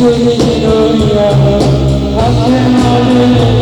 can't hold it.